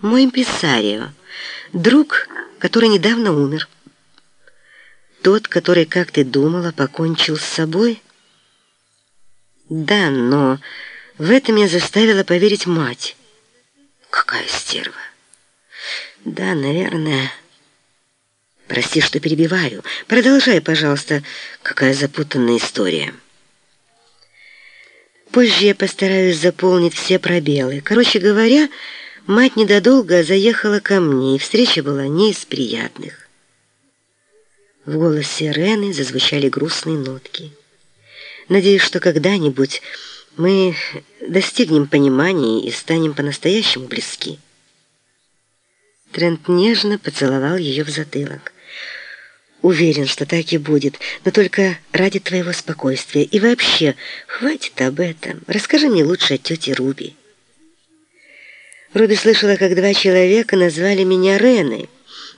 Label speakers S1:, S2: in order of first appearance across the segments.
S1: Мой импресарио, друг, который недавно умер. Тот, который, как ты думала, покончил с собой? Да, но в этом я заставила поверить мать. Какая стерва. Да, наверное... Прости, что перебиваю. Продолжай, пожалуйста. Какая запутанная история. Позже я постараюсь заполнить все пробелы. Короче говоря, мать недолго заехала ко мне, и встреча была не из приятных. В голосе Рены зазвучали грустные нотки. Надеюсь, что когда-нибудь мы достигнем понимания и станем по-настоящему близки. Трент нежно поцеловал ее в затылок. Уверен, что так и будет, но только ради твоего спокойствия. И вообще, хватит об этом. Расскажи мне лучше о тете Руби. Руби слышала, как два человека назвали меня Реной,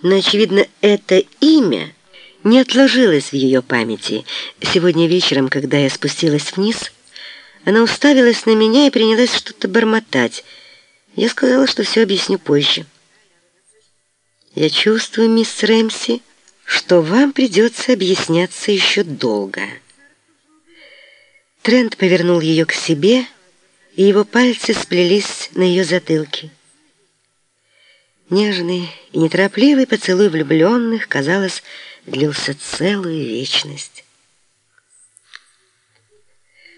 S1: но, очевидно, это имя не отложилось в ее памяти. Сегодня вечером, когда я спустилась вниз, она уставилась на меня и принялась что-то бормотать. Я сказала, что все объясню позже. «Я чувствую, мисс Рэмси», что вам придется объясняться еще долго. Трент повернул ее к себе, и его пальцы сплелись на ее затылке. Нежный и неторопливый поцелуй влюбленных, казалось, длился целую вечность.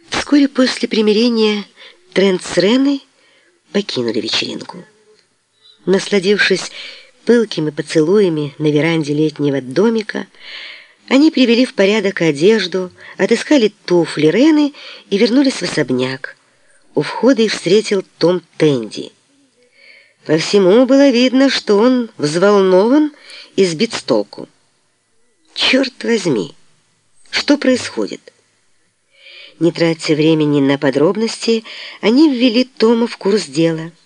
S1: Вскоре после примирения Трент с Реной покинули вечеринку. Насладившись пылкими поцелуями на веранде летнего домика, они привели в порядок одежду, отыскали туфли Рены и вернулись в особняк. У входа их встретил Том Тенди. По всему было видно, что он взволнован и сбит с толку. «Черт возьми! Что происходит?» Не тратя времени на подробности, они ввели Тома в курс дела –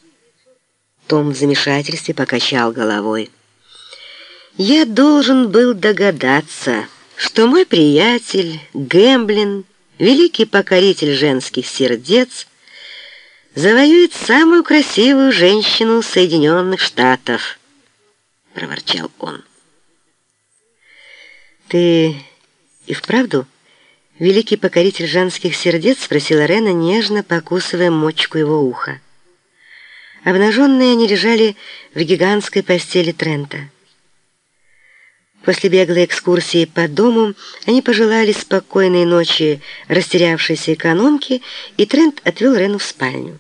S1: том в замешательстве покачал головой. «Я должен был догадаться, что мой приятель Гэмблин, великий покоритель женских сердец, завоюет самую красивую женщину Соединенных Штатов», — проворчал он. «Ты и вправду великий покоритель женских сердец?» — спросила Рена, нежно покусывая мочку его уха. Обнаженные они лежали в гигантской постели Трента. После беглой экскурсии по дому они пожелали спокойной ночи растерявшейся экономке, и Трент отвел Рену в спальню.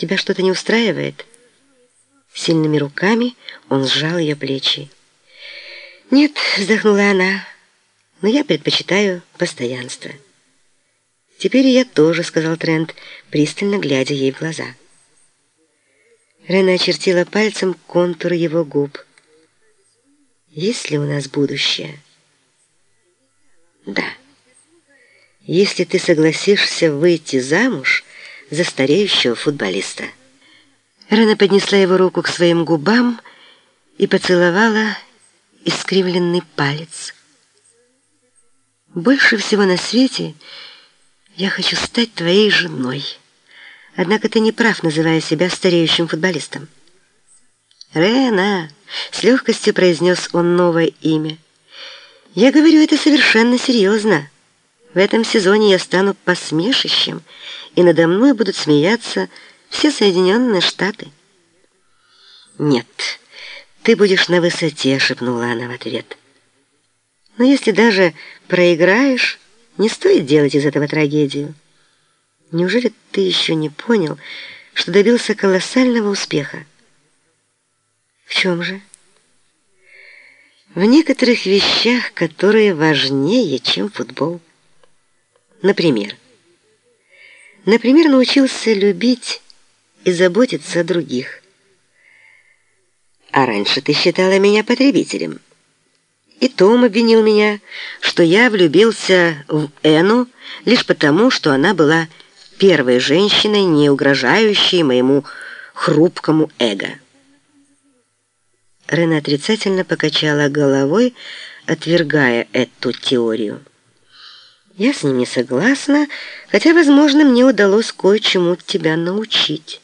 S1: «Тебя что-то не устраивает?» Сильными руками он сжал ее плечи. «Нет», — вздохнула она, — «но я предпочитаю постоянство». «Теперь я тоже», — сказал Трент, пристально глядя ей в глаза. Рена очертила пальцем контур его губ. «Есть ли у нас будущее?» «Да. Если ты согласишься выйти замуж за стареющего футболиста». Рена поднесла его руку к своим губам и поцеловала искривленный палец. «Больше всего на свете я хочу стать твоей женой». Однако ты не прав, называя себя стареющим футболистом. «Рена!» — с легкостью произнес он новое имя. «Я говорю это совершенно серьезно. В этом сезоне я стану посмешищем, и надо мной будут смеяться все Соединенные Штаты». «Нет, ты будешь на высоте», — шепнула она в ответ. «Но если даже проиграешь, не стоит делать из этого трагедию». Неужели ты еще не понял, что добился колоссального успеха? В чем же? В некоторых вещах, которые важнее, чем футбол. Например, например, научился любить и заботиться о других. А раньше ты считала меня потребителем. И Том обвинил меня, что я влюбился в Эну лишь потому, что она была первой женщиной, не угрожающей моему хрупкому эго. Рена отрицательно покачала головой, отвергая эту теорию. «Я с ним не согласна, хотя, возможно, мне удалось кое-чему тебя научить».